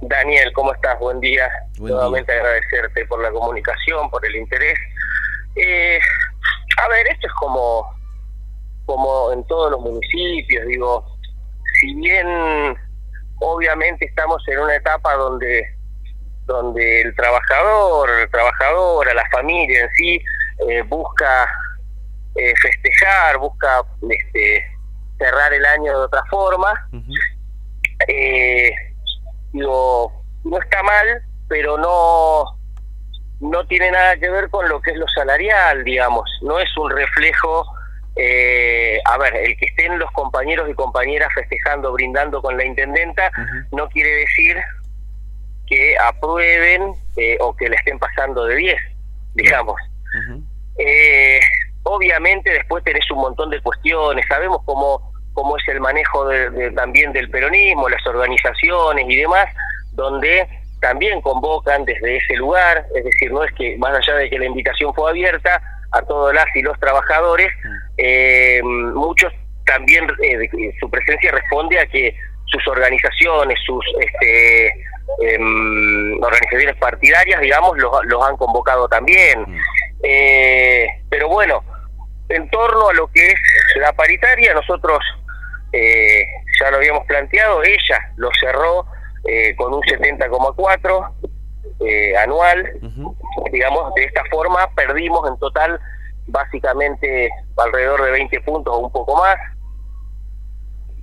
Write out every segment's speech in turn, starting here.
Daniel, ¿cómo estás? Buen día. Nuevamente agradecerte por la comunicación, por el interés. Eh, a ver, esto es como, como en todos los municipios, digo, si bien obviamente estamos en una etapa donde donde el trabajador, el trabajadora, la familia en sí eh, busca eh, festejar, busca este, cerrar el año de otra forma. eh, digo, no está mal, pero no no tiene nada que ver con lo que es lo salarial, digamos. No es un reflejo, eh, a ver, el que estén los compañeros y compañeras festejando, brindando con la intendenta, no quiere decir que aprueben eh, o que le estén pasando de 10, digamos. eh, obviamente después tenés un montón de cuestiones, sabemos cómo, cómo es el manejo de, de, también del peronismo, las organizaciones y demás, donde también convocan desde ese lugar, es decir, no es que más allá de que la invitación fue abierta a todos las y los trabajadores, eh, muchos también eh, su presencia responde a que sus organizaciones, sus este, eh, organizaciones partidarias, digamos, los, los han convocado también. Eh, pero bueno, en torno a lo que es la paritaria, nosotros eh, ya lo habíamos planteado, ella lo cerró eh, con un 70,4 eh, anual. Uh -huh. Digamos, de esta forma perdimos en total básicamente alrededor de 20 puntos o un poco más.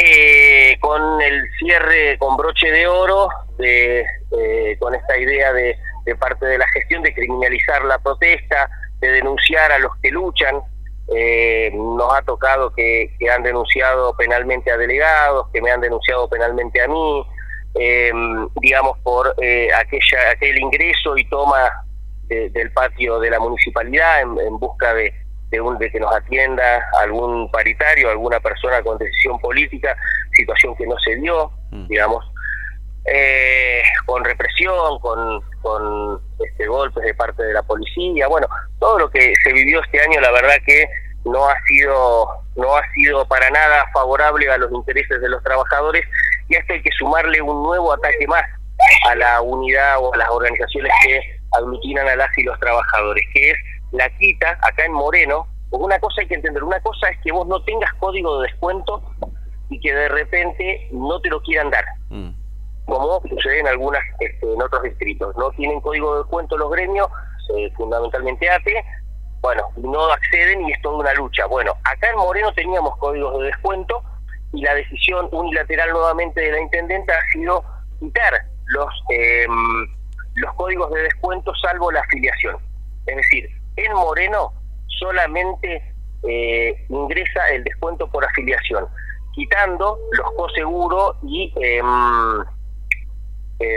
Eh, con el cierre con broche de oro, de, eh, con esta idea de, de, parte de la gestión de criminalizar la protesta, de denunciar a los que luchan. Eh, nos ha tocado que, que, han denunciado penalmente a delegados, que me han denunciado penalmente a mí, eh, digamos, por eh, aquella, aquel ingreso y toma de, del patio de la municipalidad en, en busca de, de, un, de que nos atienda algún paritario, alguna persona con decisión política, situación que no se dio, mm. digamos, eh, con con, con este, golpes de parte de la policía, bueno, todo lo que se vivió este año, la verdad que no ha sido no ha sido para nada favorable a los intereses de los trabajadores y hasta hay que sumarle un nuevo ataque más a la unidad o a las organizaciones que aglutinan a las y los trabajadores, que es la quita acá en Moreno, porque una cosa hay que entender, una cosa es que vos no tengas código de descuento y que de repente no te lo quieran dar. Mm. Como sucede en algunas este, en otros distritos. No tienen código de descuento los gremios, eh, fundamentalmente ATE, bueno, no acceden y es toda una lucha. Bueno, acá en Moreno teníamos códigos de descuento y la decisión unilateral nuevamente de la intendenta ha sido quitar los eh, los códigos de descuento salvo la afiliación. Es decir, en Moreno solamente eh, ingresa el descuento por afiliación, quitando los coseguros y eh,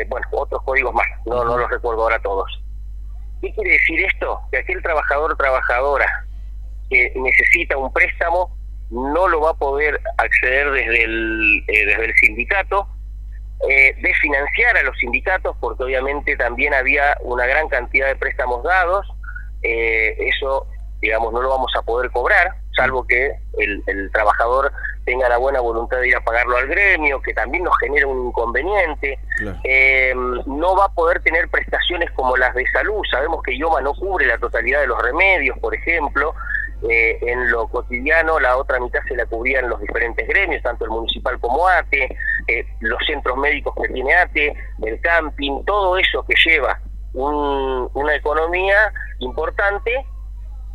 bueno otros códigos más, no, no los recuerdo ahora todos. ¿Qué quiere decir esto? Que aquel trabajador o trabajadora que necesita un préstamo no lo va a poder acceder desde el, eh, desde el sindicato, eh, desfinanciar a los sindicatos, porque obviamente también había una gran cantidad de préstamos dados, eh, eso, digamos, no lo vamos a poder cobrar, salvo que el, el, trabajador tenga la buena voluntad de ir a pagarlo al gremio, que también nos genera un inconveniente. Claro. Eh, no va a poder tener prestaciones como las de salud. Sabemos que IOMA no cubre la totalidad de los remedios, por ejemplo. Eh, en lo cotidiano la otra mitad se la cubrían los diferentes gremios, tanto el municipal como ATE, eh, los centros médicos que tiene ATE, el camping, todo eso que lleva un, una economía importante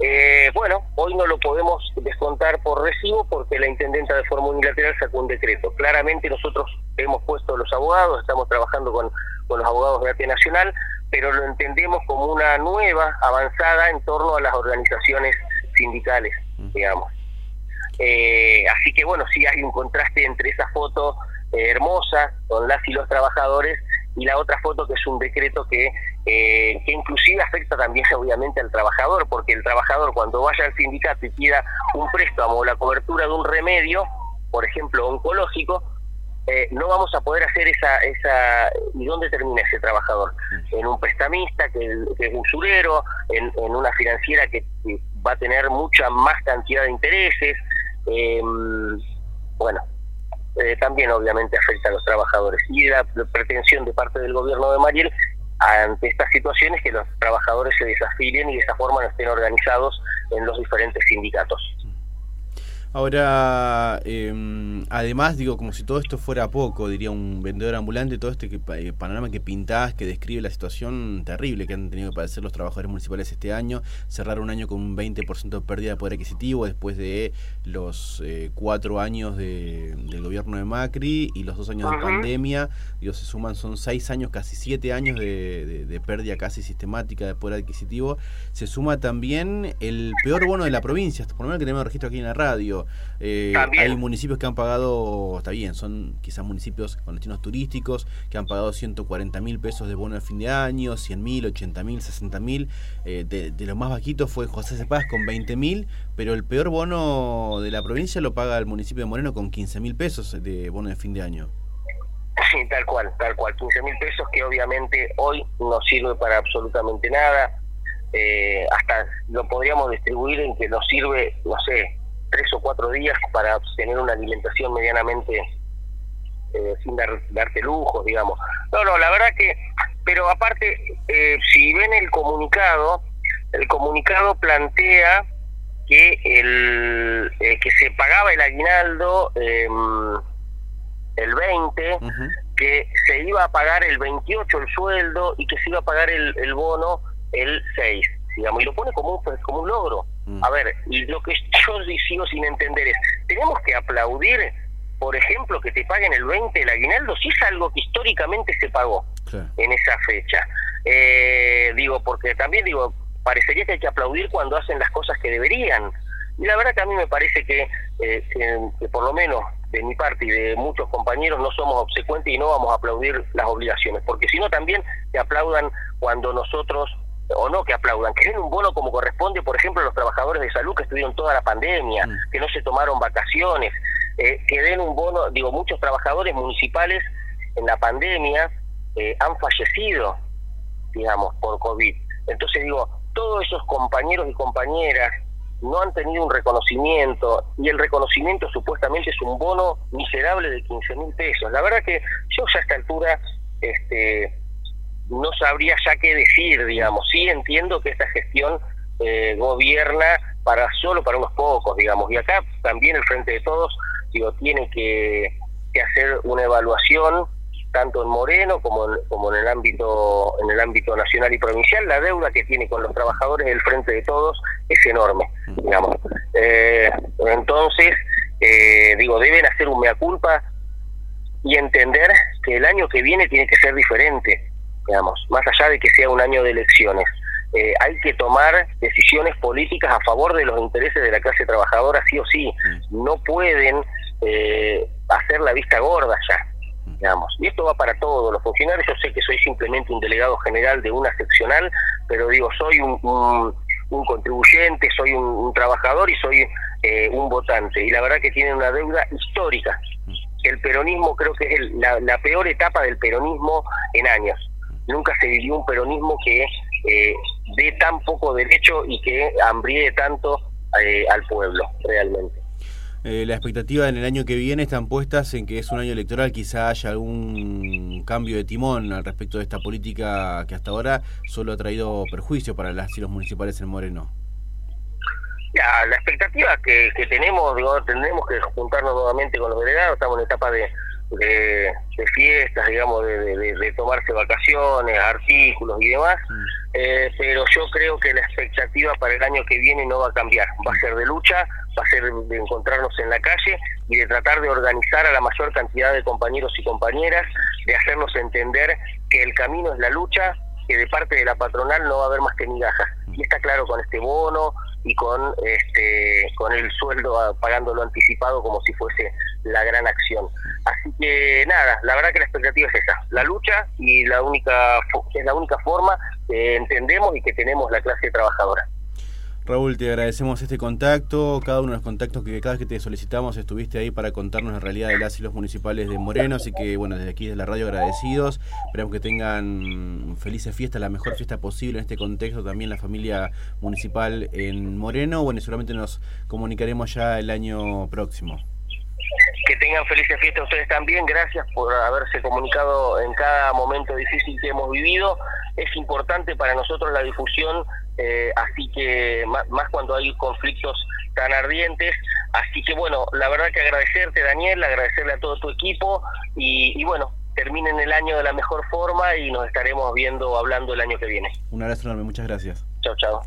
eh, bueno, hoy no lo podemos descontar por recibo porque la intendenta de forma unilateral sacó un decreto. Claramente nosotros hemos puesto los abogados, estamos trabajando con, con los abogados de AT Nacional, pero lo entendemos como una nueva avanzada en torno a las organizaciones sindicales, digamos. Eh, así que bueno, sí hay un contraste entre esa foto eh, hermosa con las y los trabajadores y la otra foto que es un decreto que, eh, que inclusive afecta también obviamente al trabajador, porque el trabajador cuando vaya al sindicato y pida un préstamo o la cobertura de un remedio, por ejemplo oncológico, eh, no vamos a poder hacer esa, esa... ¿Y dónde termina ese trabajador? En un prestamista que, que es usurero, en, en una financiera que, que, va a tener mucha más cantidad de intereses. Eh, bueno, eh, también obviamente afecta a los trabajadores. Y la, pretensión de parte del gobierno de Mariel ante estas situaciones que los trabajadores se desafilien y de esa forma no estén organizados en los diferentes sindicatos. Ahora, eh, además, digo, como si todo esto fuera poco, diría un vendedor ambulante, todo este que, eh, panorama que pintás, que describe la situación terrible que han tenido que padecer los trabajadores municipales este año, cerrar un año con un 20% de pérdida de poder adquisitivo después de los eh, cuatro años de, del gobierno de Macri y los dos años de pandemia, digo, se suman, son seis años, casi siete años de, de pérdida casi sistemática de poder adquisitivo, se suma también el peor bono de la provincia, por lo menos que tenemos registro aquí en la radio, eh, hay municipios que han pagado, está bien, son quizás municipios con destinos turísticos que han pagado 140 mil pesos de bono de fin de año, 100 mil, 80 mil, 60 mil. Eh, de, los más bajitos fue José Cepaz con 20 mil, pero el peor bono de la provincia lo paga el municipio de Moreno con 15 mil pesos de bono de fin de año. Sí, tal cual, tal cual. 15 mil pesos que obviamente hoy no sirve para absolutamente nada. Eh, hasta lo podríamos distribuir en que nos sirve, no sé, tres o cuatro días para tener una alimentación medianamente eh, sin darte lujos, digamos. No, no, la verdad que, pero aparte, eh, si ven el comunicado, el comunicado plantea que el eh, que se pagaba el aguinaldo em, el 20, que se iba a pagar el 28 el sueldo y que se iba a pagar el, el bono el 6, digamos, y lo pone como un, como un logro. Mm. A ver, y lo que yo sigo sin entender es, ¿tenemos que aplaudir, por ejemplo, que te paguen el 20 el aguinaldo si es algo que históricamente se pagó en esa fecha? Eh, digo, porque también digo, parecería que hay que aplaudir cuando hacen las cosas que deberían. Y la verdad que a mí me parece que, eh, que, por lo menos de mi parte y de muchos compañeros no somos obsecuentes y no vamos a aplaudir las obligaciones, porque si no también te aplaudan cuando nosotros o no que aplaudan, que den un bono como corresponde, por ejemplo, a los trabajadores de salud que estuvieron toda la pandemia, mm. que no se tomaron vacaciones, eh, que den un bono, digo, muchos trabajadores municipales en la pandemia eh, han fallecido, digamos, por COVID. Entonces digo, todos esos compañeros y compañeras no han tenido un reconocimiento y el reconocimiento supuestamente es un bono miserable de 15 mil pesos. La verdad que yo ya a esta altura este, no sabría ya qué decir, digamos. Sí entiendo que esta gestión eh, gobierna para solo para unos pocos, digamos. Y acá también el Frente de Todos, digo, tiene que, hacer una evaluación tanto en Moreno como en, como en el ámbito en el ámbito nacional y provincial. La deuda que tiene con los trabajadores del Frente de Todos es enorme, digamos. Eh, entonces, eh, digo, deben hacer un mea culpa y entender que el año que viene tiene que ser diferente digamos, más allá de que sea un año de elecciones. Eh, hay que tomar decisiones políticas a favor de los intereses de la clase trabajadora, sí o sí. Mm. No pueden eh, hacer la vista gorda ya, mm. digamos. Y esto va para todos los funcionarios. Yo sé que soy simplemente un delegado general de una seccional, pero digo, soy un, un, contribuyente, soy un, trabajador y soy eh, un votante. Y la verdad que tienen una deuda histórica. Mm. El peronismo creo que es la, la peor etapa del peronismo en años nunca se vivió un peronismo que eh, dé tan poco derecho y que hambríe tanto eh, al pueblo, realmente. Eh, la expectativa en el año que viene están puestas en que es un año electoral, quizá haya algún cambio de timón al respecto de esta política que hasta ahora solo ha traído perjuicio para las y los municipales en Moreno. Ya, la expectativa que, que tenemos, digo, tendremos que juntarnos nuevamente con los delegados, estamos en etapa de, de, fiestas, digamos, de, tomarse vacaciones, artículos y demás, mm. eh, pero yo creo que la expectativa para el año que viene no va a cambiar, va a ser de lucha, va a ser de encontrarnos en la calle y de tratar de organizar a la mayor cantidad de compañeros y compañeras, de hacernos entender que el camino es la lucha, que de parte de la patronal no va a haber más que migajas. Mm. Y está claro con este bono, y con este con el sueldo pagándolo anticipado como si fuese la gran acción. Así que nada, la verdad que la expectativa es esa, la lucha y la única es la única forma que entendemos y que tenemos la clase trabajadora. Raúl, te agradecemos este contacto, cada uno de los contactos que cada vez que te solicitamos estuviste ahí para contarnos la realidad de las y municipales de Moreno, así que bueno, desde aquí de la radio agradecidos, esperamos que tengan felices fiestas, la mejor fiesta posible en este contexto, también la familia municipal en Moreno, bueno, seguramente nos comunicaremos ya el año próximo. Que tengan felices fiestas ustedes también. Gracias por haberse comunicado en cada momento difícil que hemos vivido. Es importante para nosotros la difusión, eh, así que más, cuando hay conflictos tan ardientes. Así que bueno, la verdad que agradecerte Daniel, agradecerle a todo tu equipo y, y bueno, terminen el año de la mejor forma y nos estaremos viendo, hablando el año que viene. Un abrazo enorme, muchas gracias. Chao, chao.